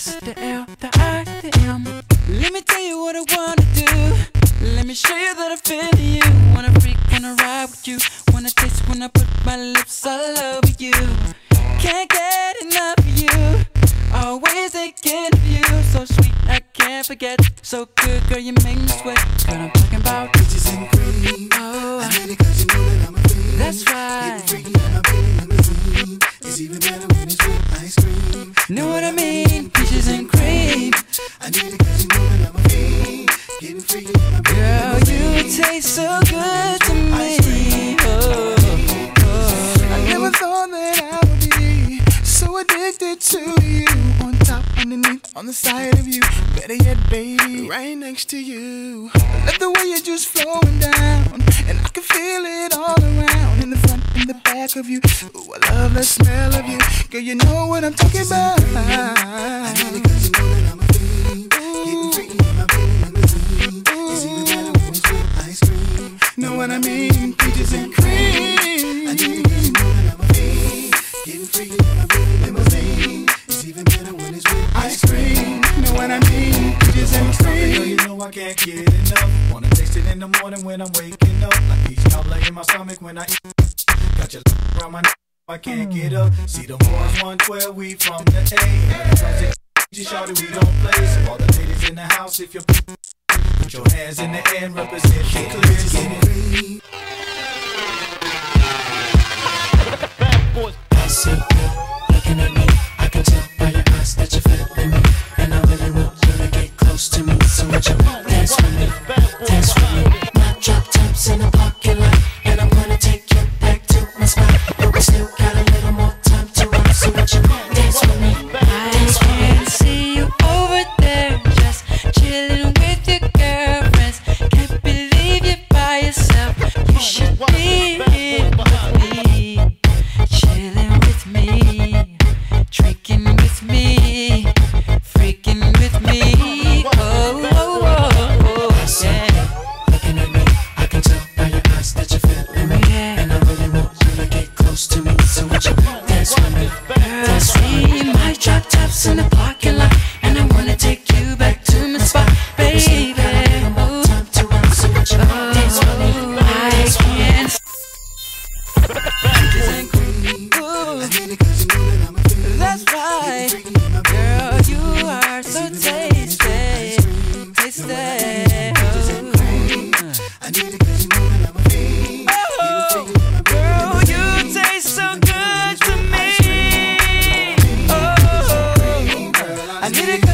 S, the L, the I, the M. Let me tell you what I wanna do. Let me show you that I feel you. Wanna freak, wanna ride with you. Wanna taste when I put my lips all over you. Can't get enough of you. Always thinking of you. So sweet, I can't forget. So good, girl, you make me sweat. Girl, I'm talking about Peaches and cream. Oh, I it cause you know that I'm a fiend. that's right. Getting freaky in my Bentley limousine. It's even better when it's with ice cream. Know what I mean? Peaches and cream. I need it cause you know that I'm a fiend. Getting freaky in my Girl, you taste so good to me. Oh, oh, oh. I never thought that I would be so addicted to you. On top, underneath, on the side of you. Better yet, baby, right next to you. I love the way you're just flowing down, and I can feel it all around. In the front, in the back of you. Ooh, I love the smell of you. Girl, you know what I'm talking about. I need it 'cause you know what I mean? Peaches and cream. I'm. Getting freaky in my limousine. It's even better when it's with ice cream. Know what I mean? Peaches and Girl, cream. you know I can't get enough. Wanna taste it in the morning when I'm waking up. Like peach cobbler in my stomach when I eat. Got your around my neck, I can't get up. See the boys 112, we from the A. Just shout it, we don't play. So all the ladies in the house, if you're put your hands in the air represent the clear. In the I need it